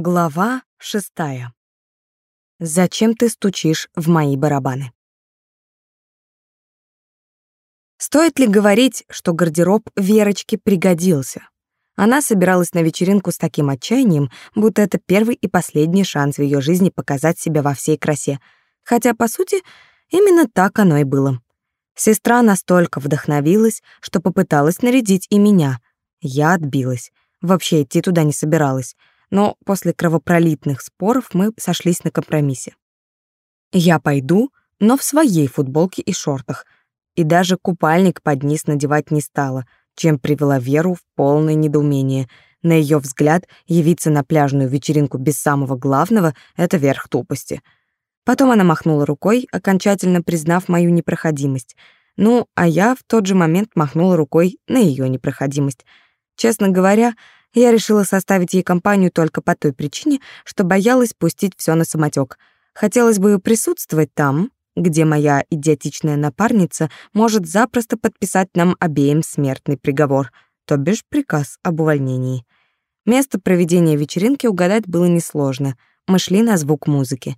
Глава шестая. Зачем ты стучишь в мои барабаны? Стоит ли говорить, что гардероб Верочки пригодился? Она собиралась на вечеринку с таким отчаянием, будто это первый и последний шанс в ее жизни показать себя во всей красе. Хотя, по сути, именно так оно и было. Сестра настолько вдохновилась, что попыталась нарядить и меня. Я отбилась. Вообще идти туда не собиралась но после кровопролитных споров мы сошлись на компромиссе. Я пойду, но в своей футболке и шортах, и даже купальник под низ надевать не стала, чем привела Веру в полное недоумение. На ее взгляд, явиться на пляжную вечеринку без самого главного — это верх тупости. Потом она махнула рукой, окончательно признав мою непроходимость. Ну, а я в тот же момент махнула рукой на ее непроходимость. Честно говоря, я решила составить ей компанию только по той причине, что боялась пустить все на самотек. Хотелось бы присутствовать там, где моя идиотичная напарница может запросто подписать нам обеим смертный приговор, то бишь приказ об увольнении. Место проведения вечеринки угадать было несложно. Мы шли на звук музыки.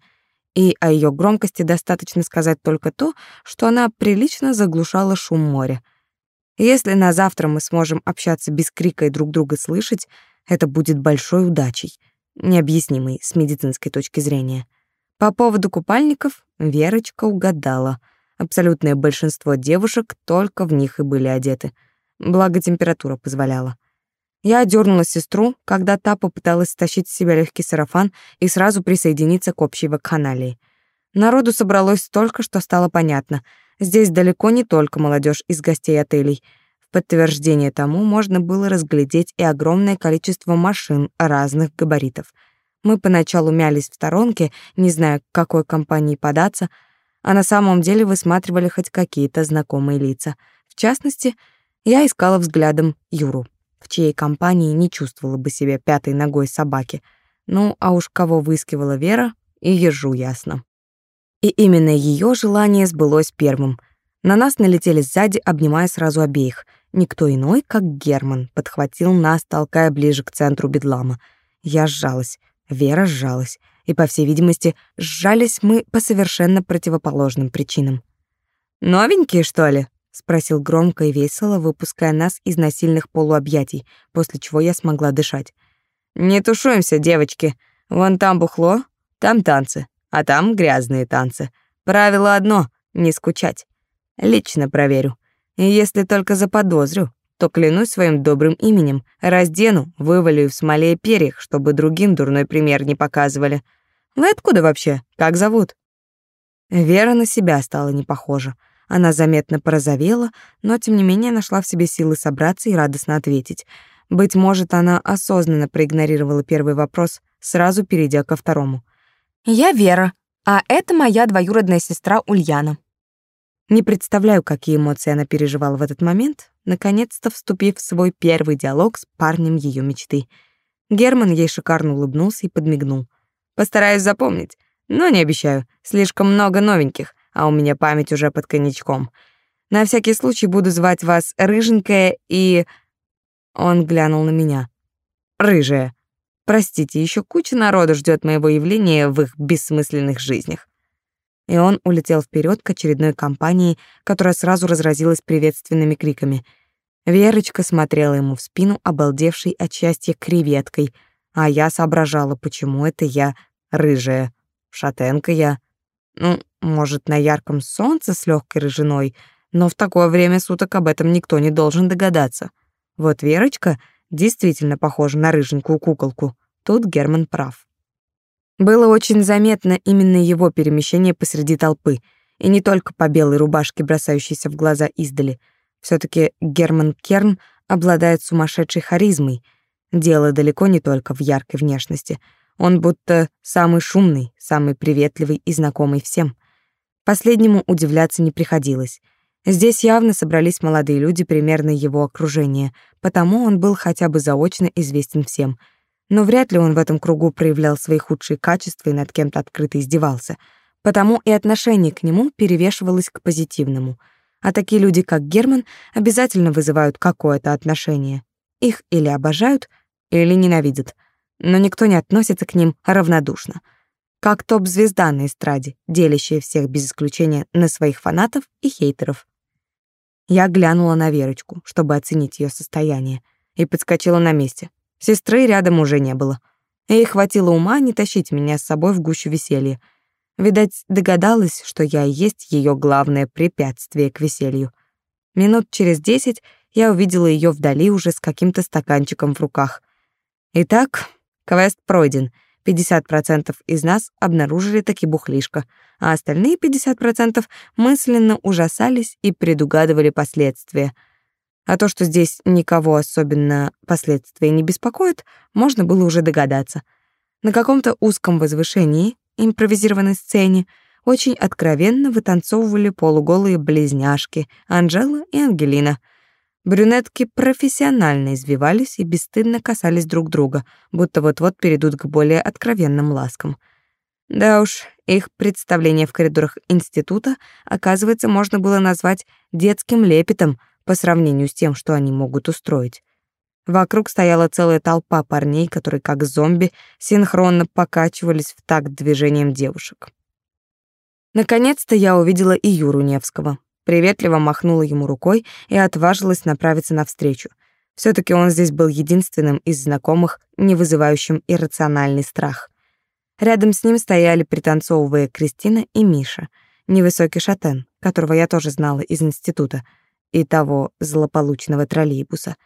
И о ее громкости достаточно сказать только то, что она прилично заглушала шум моря — если на завтра мы сможем общаться без крика и друг друга слышать, это будет большой удачей, необъяснимой с медицинской точки зрения. По поводу купальников Верочка угадала. Абсолютное большинство девушек только в них и были одеты. Благо температура позволяла. Я одернула сестру, когда та попыталась стащить с себя легкий сарафан и сразу присоединиться к общей вакханалии. Народу собралось столько, что стало понятно — Здесь далеко не только молодежь из гостей отелей. В подтверждение тому можно было разглядеть и огромное количество машин разных габаритов. Мы поначалу мялись в сторонке, не зная, к какой компании податься, а на самом деле высматривали хоть какие-то знакомые лица. В частности, я искала взглядом Юру, в чьей компании не чувствовала бы себя пятой ногой собаки. Ну, а уж кого выискивала Вера, и ежу ясно. И именно ее желание сбылось первым. На нас налетели сзади, обнимая сразу обеих. Никто иной, как Герман, подхватил нас, толкая ближе к центру бедлама. Я сжалась, Вера сжалась, и, по всей видимости, сжались мы по совершенно противоположным причинам. «Новенькие, что ли?» — спросил громко и весело, выпуская нас из насильных полуобъятий, после чего я смогла дышать. «Не тушуемся, девочки. Вон там бухло, там танцы а там грязные танцы. Правило одно — не скучать. Лично проверю. И если только заподозрю, то клянусь своим добрым именем, раздену, вывалю в смоле перьях, чтобы другим дурной пример не показывали. Вы откуда вообще? Как зовут? Вера на себя стала не похожа. Она заметно порозовела, но тем не менее нашла в себе силы собраться и радостно ответить. Быть может, она осознанно проигнорировала первый вопрос, сразу перейдя ко второму. Я Вера, а это моя двоюродная сестра Ульяна. Не представляю, какие эмоции она переживала в этот момент, наконец-то вступив в свой первый диалог с парнем ее мечты. Герман ей шикарно улыбнулся и подмигнул. Постараюсь запомнить, но не обещаю. Слишком много новеньких, а у меня память уже под коньячком. На всякий случай буду звать вас Рыженькая и... Он глянул на меня. Рыжая. Простите, еще куча народа ждет моего явления в их бессмысленных жизнях. И он улетел вперед к очередной компании, которая сразу разразилась приветственными криками. Верочка смотрела ему в спину, обалдевшей от счастья креветкой, а я соображала, почему это я рыжая. Шатенка я. Ну, может, на ярком солнце с легкой рыжиной, но в такое время суток об этом никто не должен догадаться. Вот Верочка действительно похожа на рыженькую куколку. Тут Герман прав. Было очень заметно именно его перемещение посреди толпы, и не только по белой рубашке, бросающейся в глаза издали. все таки Герман Керн обладает сумасшедшей харизмой. Дело далеко не только в яркой внешности. Он будто самый шумный, самый приветливый и знакомый всем. Последнему удивляться не приходилось. Здесь явно собрались молодые люди примерно его окружения, потому он был хотя бы заочно известен всем — но вряд ли он в этом кругу проявлял свои худшие качества и над кем-то открыто издевался. Потому и отношение к нему перевешивалось к позитивному. А такие люди, как Герман, обязательно вызывают какое-то отношение. Их или обожают, или ненавидят. но никто не относится к ним равнодушно. Как топ-звезда на эстраде, делящая всех без исключения на своих фанатов и хейтеров. Я глянула на Верочку, чтобы оценить ее состояние, и подскочила на месте. Сестры рядом уже не было. Ей хватило ума не тащить меня с собой в гущу веселья. Видать, догадалась, что я и есть ее главное препятствие к веселью. Минут через десять я увидела ее вдали уже с каким-то стаканчиком в руках. Итак, квест пройден. 50% из нас обнаружили таки бухлишко, а остальные 50% мысленно ужасались и предугадывали последствия. А то, что здесь никого особенно последствия не беспокоит, можно было уже догадаться. На каком-то узком возвышении, импровизированной сцене, очень откровенно вытанцовывали полуголые близняшки Анжела и Ангелина — Брюнетки профессионально извивались и бесстыдно касались друг друга, будто вот-вот перейдут к более откровенным ласкам. Да уж, их представление в коридорах института, оказывается, можно было назвать детским лепетом по сравнению с тем, что они могут устроить. Вокруг стояла целая толпа парней, которые как зомби синхронно покачивались в такт движением девушек. Наконец-то я увидела и Юру Невского приветливо махнула ему рукой и отважилась направиться навстречу. все таки он здесь был единственным из знакомых, не вызывающим иррациональный страх. Рядом с ним стояли, пританцовывая Кристина и Миша, невысокий шатен, которого я тоже знала из института, и того злополучного троллейбуса.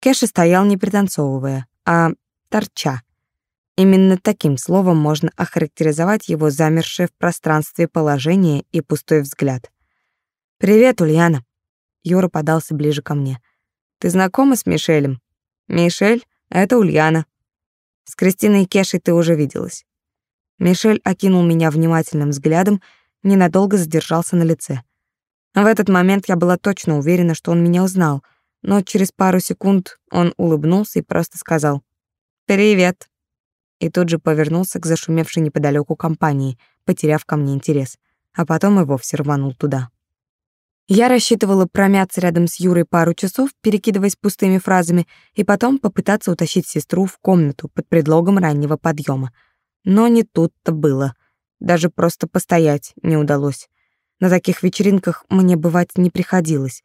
Кеша стоял не пританцовывая, а торча. Именно таким словом можно охарактеризовать его замершее в пространстве положение и пустой взгляд. «Привет, Ульяна». Юра подался ближе ко мне. «Ты знакома с Мишелем?» «Мишель — это Ульяна. С Кристиной и Кешей ты уже виделась». Мишель окинул меня внимательным взглядом, ненадолго задержался на лице. В этот момент я была точно уверена, что он меня узнал, но через пару секунд он улыбнулся и просто сказал «Привет». И тут же повернулся к зашумевшей неподалеку компании, потеряв ко мне интерес, а потом и вовсе рванул туда. Я рассчитывала промяться рядом с Юрой пару часов, перекидываясь пустыми фразами, и потом попытаться утащить сестру в комнату под предлогом раннего подъема. Но не тут-то было. Даже просто постоять не удалось. На таких вечеринках мне бывать не приходилось.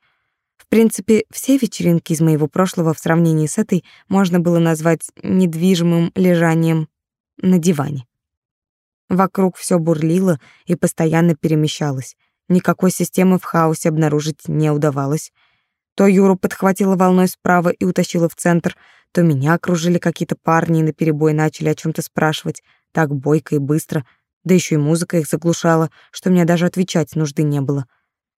В принципе, все вечеринки из моего прошлого в сравнении с этой можно было назвать недвижимым лежанием на диване. Вокруг все бурлило и постоянно перемещалось. Никакой системы в хаосе обнаружить не удавалось. То Юру подхватила волной справа и утащила в центр, то меня окружили какие-то парни и наперебой начали о чем то спрашивать, так бойко и быстро, да еще и музыка их заглушала, что мне даже отвечать нужды не было.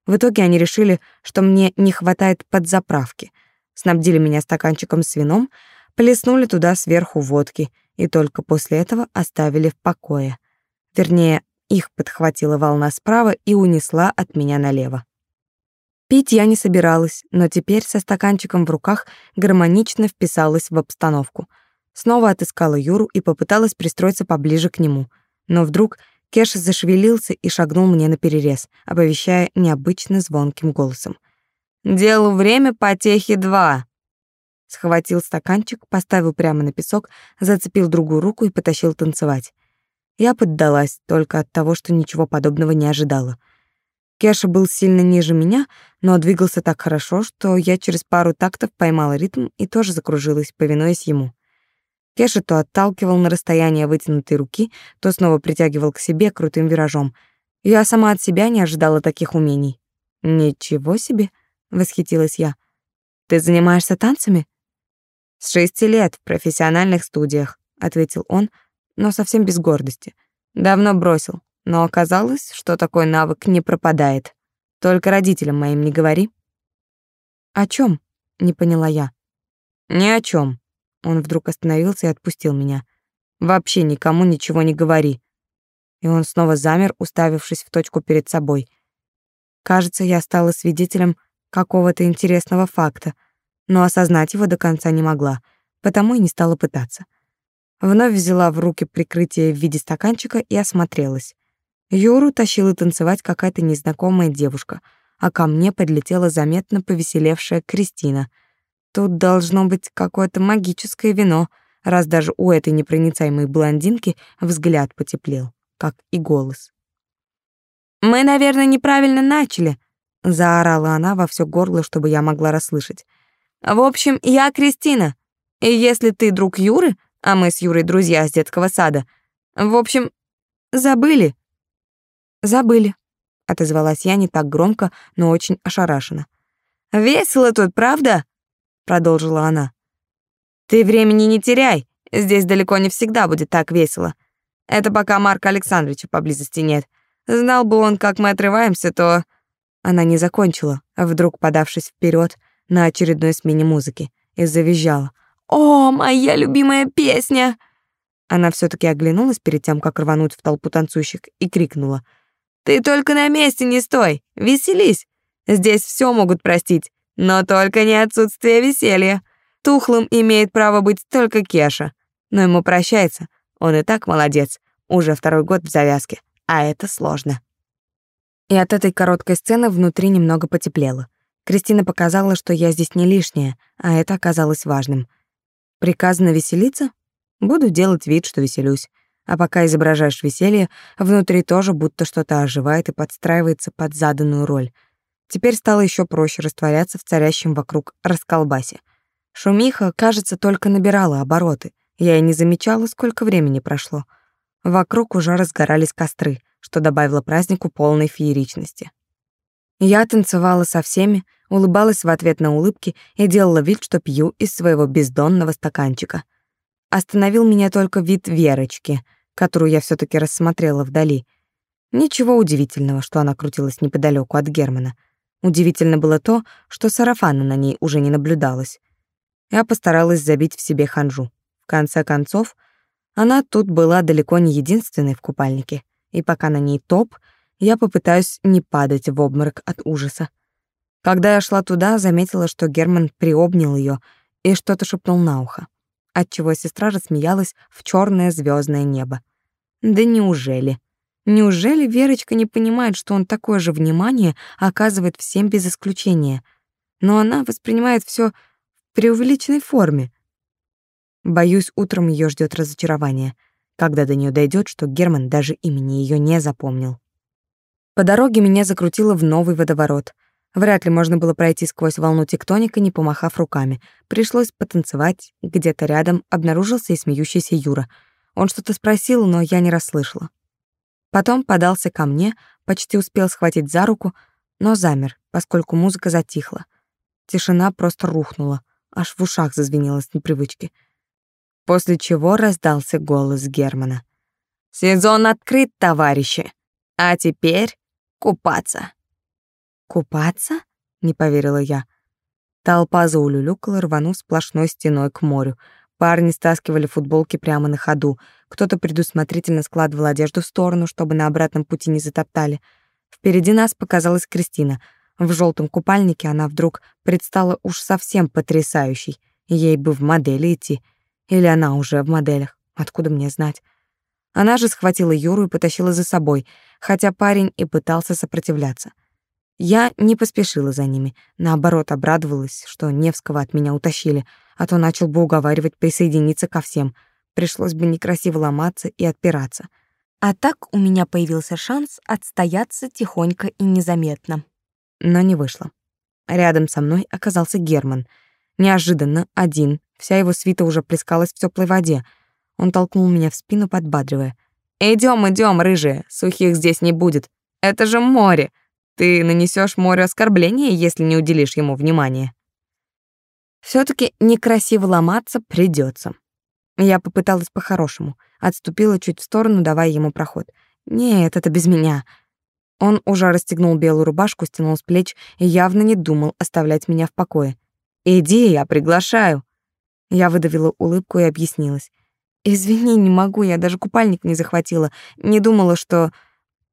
В итоге они решили, что мне не хватает подзаправки. Снабдили меня стаканчиком с вином, плеснули туда сверху водки и только после этого оставили в покое. Вернее, их подхватила волна справа и унесла от меня налево. Пить я не собиралась, но теперь со стаканчиком в руках гармонично вписалась в обстановку. Снова отыскала Юру и попыталась пристроиться поближе к нему. Но вдруг Кеша зашевелился и шагнул мне на перерез, оповещая необычно звонким голосом. «Делу время потехи два!» Схватил стаканчик, поставил прямо на песок, зацепил другую руку и потащил танцевать. Я поддалась только от того, что ничего подобного не ожидала. Кеша был сильно ниже меня, но двигался так хорошо, что я через пару тактов поймала ритм и тоже закружилась, повинуясь ему. Кеша то отталкивал на расстояние вытянутой руки, то снова притягивал к себе крутым виражом. Я сама от себя не ожидала таких умений. «Ничего себе!» — восхитилась я. «Ты занимаешься танцами?» «С шести лет в профессиональных студиях», — ответил он, но совсем без гордости. Давно бросил, но оказалось, что такой навык не пропадает. Только родителям моим не говори. О чем? не поняла я. Ни о чем. Он вдруг остановился и отпустил меня. Вообще никому ничего не говори. И он снова замер, уставившись в точку перед собой. Кажется, я стала свидетелем какого-то интересного факта, но осознать его до конца не могла, потому и не стала пытаться. Вновь взяла в руки прикрытие в виде стаканчика и осмотрелась. Юру тащила танцевать какая-то незнакомая девушка, а ко мне подлетела заметно повеселевшая Кристина. Тут должно быть какое-то магическое вино, раз даже у этой непроницаемой блондинки взгляд потеплел, как и голос. «Мы, наверное, неправильно начали», — заорала она во все горло, чтобы я могла расслышать. «В общем, я Кристина, и если ты друг Юры, а мы с Юрой друзья с детского сада, в общем, забыли?» «Забыли», — отозвалась я не так громко, но очень ошарашенно. «Весело тут, правда?» — продолжила она. «Ты времени не теряй, здесь далеко не всегда будет так весело. Это пока Марка Александровича поблизости нет. Знал бы он, как мы отрываемся, то...» Она не закончила, вдруг подавшись вперед на очередной смене музыки, и завизжала. «О, моя любимая песня!» Она все таки оглянулась перед тем, как рвануть в толпу танцующих, и крикнула. «Ты только на месте не стой! Веселись! Здесь все могут простить, но только не отсутствие веселья. Тухлым имеет право быть только Кеша, но ему прощается. Он и так молодец, уже второй год в завязке, а это сложно». И от этой короткой сцены внутри немного потеплело. Кристина показала, что я здесь не лишняя, а это оказалось важным. Приказано веселиться? Буду делать вид, что веселюсь. А пока изображаешь веселье, внутри тоже будто что-то оживает и подстраивается под заданную роль. Теперь стало еще проще растворяться в царящем вокруг расколбасе. Шумиха, кажется, только набирала обороты. Я и не замечала, сколько времени прошло. Вокруг уже разгорались костры, что добавило празднику полной фееричности. Я танцевала со всеми, улыбалась в ответ на улыбки и делала вид, что пью из своего бездонного стаканчика. Остановил меня только вид Верочки, которую я все таки рассмотрела вдали. Ничего удивительного, что она крутилась неподалеку от Германа. Удивительно было то, что сарафана на ней уже не наблюдалось. Я постаралась забить в себе ханжу. В конце концов, она тут была далеко не единственной в купальнике, и пока на ней топ — я попытаюсь не падать в обморок от ужаса. Когда я шла туда, заметила, что Герман приобнял ее и что-то шепнул на ухо, отчего сестра рассмеялась в черное звездное небо. Да неужели? Неужели Верочка не понимает, что он такое же внимание оказывает всем без исключения? Но она воспринимает все в преувеличенной форме. Боюсь, утром ее ждет разочарование, когда до нее дойдет, что Герман даже имени ее не запомнил. По дороге меня закрутило в новый водоворот. Вряд ли можно было пройти сквозь волну тектоника, не помахав руками. Пришлось потанцевать. Где-то рядом обнаружился и смеющийся Юра. Он что-то спросил, но я не расслышала. Потом подался ко мне, почти успел схватить за руку, но замер, поскольку музыка затихла. Тишина просто рухнула, аж в ушах зазвенело с непривычки. После чего раздался голос Германа. «Сезон открыт, товарищи! А теперь Купаться. Купаться? Не поверила я. Толпа заулюлюкала, рванув сплошной стеной к морю. Парни стаскивали футболки прямо на ходу. Кто-то предусмотрительно складывал одежду в сторону, чтобы на обратном пути не затоптали. Впереди нас показалась Кристина. В желтом купальнике она вдруг предстала уж совсем потрясающей. Ей бы в модели идти. Или она уже в моделях. Откуда мне знать? Она же схватила Юру и потащила за собой, хотя парень и пытался сопротивляться. Я не поспешила за ними, наоборот, обрадовалась, что Невского от меня утащили, а то начал бы уговаривать присоединиться ко всем. Пришлось бы некрасиво ломаться и отпираться. А так у меня появился шанс отстояться тихонько и незаметно. Но не вышло. Рядом со мной оказался Герман. Неожиданно, один, вся его свита уже плескалась в теплой воде — он толкнул меня в спину, подбадривая. Идем, идем, рыжая, сухих здесь не будет. Это же море. Ты нанесешь морю оскорбления, если не уделишь ему внимания. все таки некрасиво ломаться придется. Я попыталась по-хорошему, отступила чуть в сторону, давая ему проход. Нет, это без меня. Он уже расстегнул белую рубашку, стянул с плеч и явно не думал оставлять меня в покое. «Иди, я приглашаю». Я выдавила улыбку и объяснилась. Извини, не могу, я даже купальник не захватила. Не думала, что...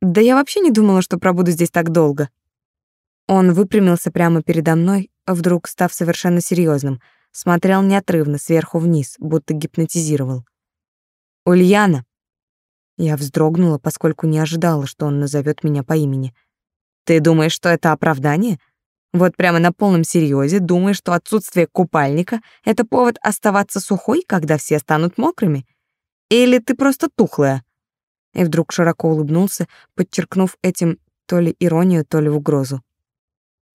Да я вообще не думала, что пробуду здесь так долго. Он выпрямился прямо передо мной, вдруг став совершенно серьезным, смотрел неотрывно сверху вниз, будто гипнотизировал. Ульяна. Я вздрогнула, поскольку не ожидала, что он назовет меня по имени. Ты думаешь, что это оправдание? Вот прямо на полном серьезе думаешь, что отсутствие купальника — это повод оставаться сухой, когда все станут мокрыми? Или ты просто тухлая?» И вдруг широко улыбнулся, подчеркнув этим то ли иронию, то ли угрозу.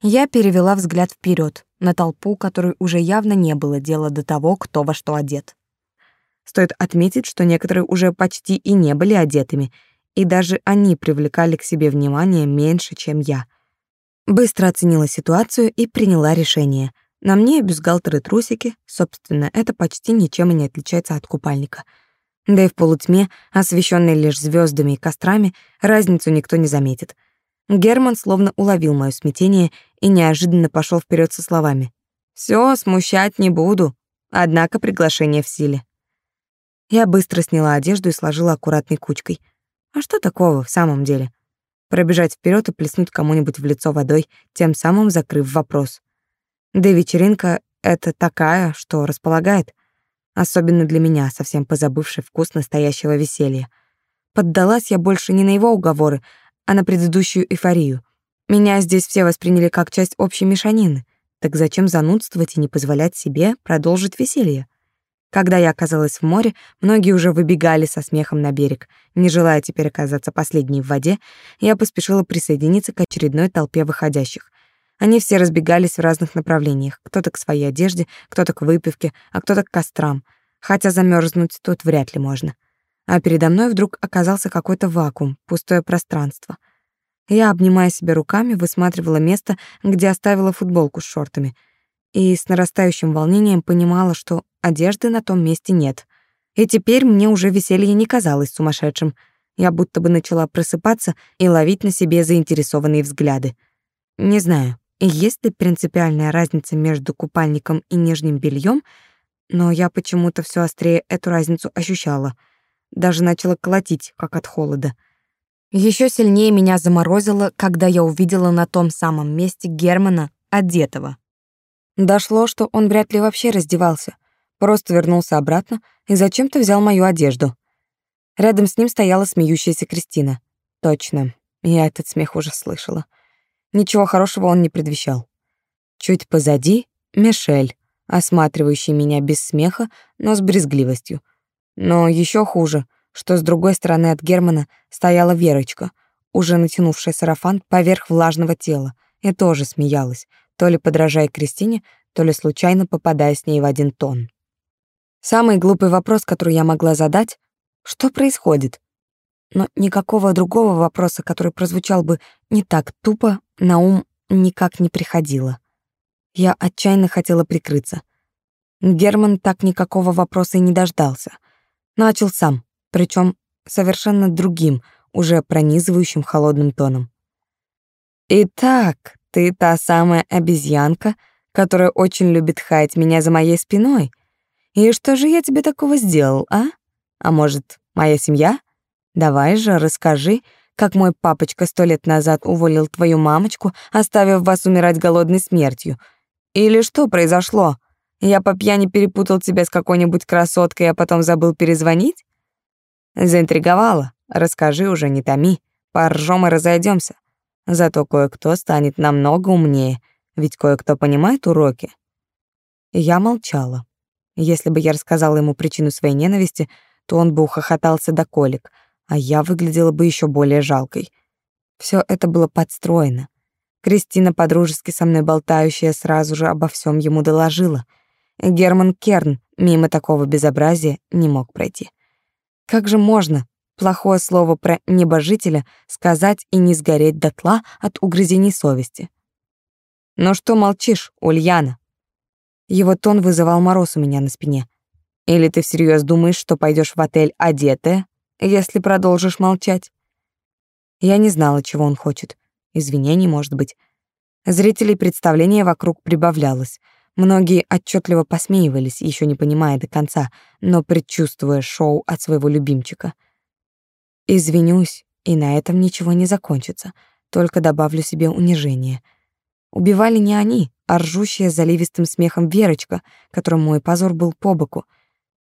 Я перевела взгляд вперед на толпу, которой уже явно не было дела до того, кто во что одет. Стоит отметить, что некоторые уже почти и не были одетыми, и даже они привлекали к себе внимание меньше, чем я. Быстро оценила ситуацию и приняла решение. На мне бюстгальтер и трусики, собственно, это почти ничем и не отличается от купальника. Да и в полутьме, освещенной лишь звездами и кострами, разницу никто не заметит. Герман словно уловил моё смятение и неожиданно пошел вперед со словами. «Всё, смущать не буду, однако приглашение в силе». Я быстро сняла одежду и сложила аккуратной кучкой. А что такого в самом деле? Пробежать вперед и плеснуть кому-нибудь в лицо водой, тем самым закрыв вопрос. Да вечеринка — это такая, что располагает. Особенно для меня, совсем позабывший вкус настоящего веселья. Поддалась я больше не на его уговоры, а на предыдущую эйфорию. Меня здесь все восприняли как часть общей мешанины. Так зачем занудствовать и не позволять себе продолжить веселье? Когда я оказалась в море, многие уже выбегали со смехом на берег. Не желая теперь оказаться последней в воде, я поспешила присоединиться к очередной толпе выходящих. Они все разбегались в разных направлениях. Кто-то к своей одежде, кто-то к выпивке, а кто-то к кострам. Хотя замерзнуть тут вряд ли можно. А передо мной вдруг оказался какой-то вакуум, пустое пространство. Я, обнимая себя руками, высматривала место, где оставила футболку с шортами — и с нарастающим волнением понимала, что одежды на том месте нет. И теперь мне уже веселье не казалось сумасшедшим. Я будто бы начала просыпаться и ловить на себе заинтересованные взгляды. Не знаю, есть ли принципиальная разница между купальником и нижним бельем, но я почему-то все острее эту разницу ощущала. Даже начала колотить, как от холода. Еще сильнее меня заморозило, когда я увидела на том самом месте Германа, одетого. Дошло, что он вряд ли вообще раздевался. Просто вернулся обратно и зачем-то взял мою одежду. Рядом с ним стояла смеющаяся Кристина. Точно, я этот смех уже слышала. Ничего хорошего он не предвещал. Чуть позади — Мишель, осматривающий меня без смеха, но с брезгливостью. Но еще хуже, что с другой стороны от Германа стояла Верочка, уже натянувшая сарафан поверх влажного тела, и тоже смеялась, то ли подражая Кристине, то ли случайно попадая с ней в один тон. Самый глупый вопрос, который я могла задать — что происходит? Но никакого другого вопроса, который прозвучал бы не так тупо, на ум никак не приходило. Я отчаянно хотела прикрыться. Герман так никакого вопроса и не дождался. Начал сам, причем совершенно другим, уже пронизывающим холодным тоном. «Итак, ты та самая обезьянка, которая очень любит хаять меня за моей спиной. И что же я тебе такого сделал, а? А может, моя семья? Давай же, расскажи, как мой папочка сто лет назад уволил твою мамочку, оставив вас умирать голодной смертью. Или что произошло? Я по пьяни перепутал тебя с какой-нибудь красоткой, а потом забыл перезвонить? Заинтриговала. Расскажи уже, не томи. Поржем и разойдемся. Зато кое-кто станет намного умнее, ведь кое-кто понимает уроки. я молчала. Если бы я рассказала ему причину своей ненависти, то он бы ухохотался до колик, а я выглядела бы еще более жалкой. Все это было подстроено. Кристина, подружески со мной болтающая, сразу же обо всем ему доложила. Герман Керн мимо такого безобразия не мог пройти. Как же можно плохое слово про небожителя сказать и не сгореть дотла от угрызений совести. «Ну что молчишь, Ульяна?» Его тон вызывал мороз у меня на спине. «Или ты всерьез думаешь, что пойдешь в отель одетая, если продолжишь молчать?» Я не знала, чего он хочет. Извинений, может быть. Зрителей представления вокруг прибавлялось. Многие отчетливо посмеивались, еще не понимая до конца, но предчувствуя шоу от своего любимчика — Извинюсь, и на этом ничего не закончится, только добавлю себе унижение. Убивали не они, а ржущая заливистым смехом Верочка, которой мой позор был по боку.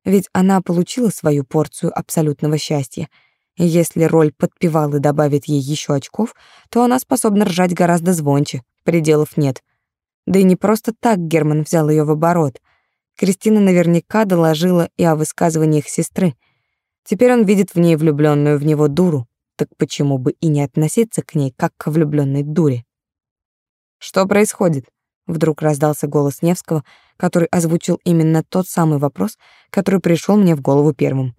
Ведь она получила свою порцию абсолютного счастья. И если роль подпевалы добавит ей еще очков, то она способна ржать гораздо звонче, пределов нет. Да и не просто так Герман взял ее в оборот. Кристина наверняка доложила и о высказываниях сестры. Теперь он видит в ней влюбленную в него дуру, так почему бы и не относиться к ней как к влюбленной дуре? Что происходит? Вдруг раздался голос Невского, который озвучил именно тот самый вопрос, который пришел мне в голову первым.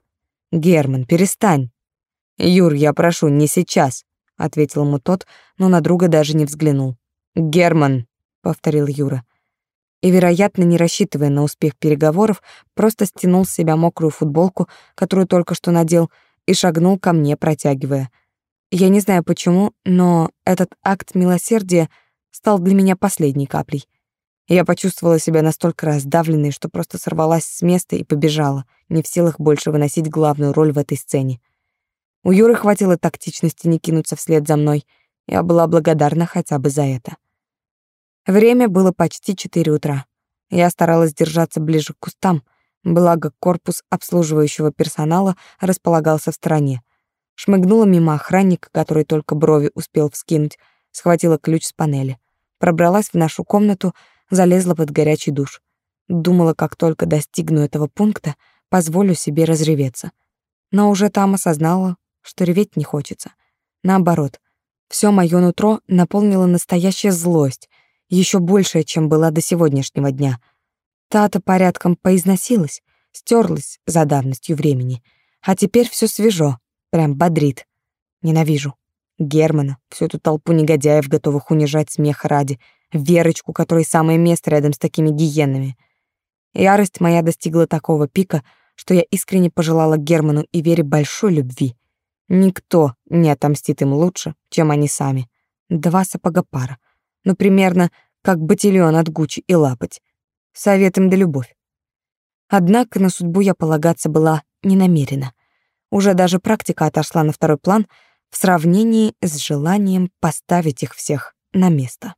«Герман, перестань!» «Юр, я прошу, не сейчас!» — ответил ему тот, но на друга даже не взглянул. «Герман!» — повторил Юра. И, вероятно, не рассчитывая на успех переговоров, просто стянул с себя мокрую футболку, которую только что надел, и шагнул ко мне, протягивая. Я не знаю почему, но этот акт милосердия — стал для меня последней каплей. Я почувствовала себя настолько раздавленной, что просто сорвалась с места и побежала, не в силах больше выносить главную роль в этой сцене. У Юры хватило тактичности не кинуться вслед за мной. Я была благодарна хотя бы за это. Время было почти четыре утра. Я старалась держаться ближе к кустам, благо корпус обслуживающего персонала располагался в стороне. Шмыгнула мимо охранника, который только брови успел вскинуть, схватила ключ с панели пробралась в нашу комнату, залезла под горячий душ. Думала, как только достигну этого пункта, позволю себе разреветься. Но уже там осознала, что реветь не хочется. Наоборот, все моё нутро наполнила настоящая злость, еще большая, чем была до сегодняшнего дня. Та-то порядком поизносилась, стерлась за давностью времени, а теперь все свежо, прям бодрит. Ненавижу. Германа, всю эту толпу негодяев, готовых унижать смех ради, Верочку, которой самое место рядом с такими гиенами. Ярость моя достигла такого пика, что я искренне пожелала Герману и Вере большой любви. Никто не отомстит им лучше, чем они сами. Два сапога пара. Ну, примерно как батильон от Гуччи и Лапоть. Совет им да любовь. Однако на судьбу я полагаться была не намерена. Уже даже практика отошла на второй план — в сравнении с желанием поставить их всех на место.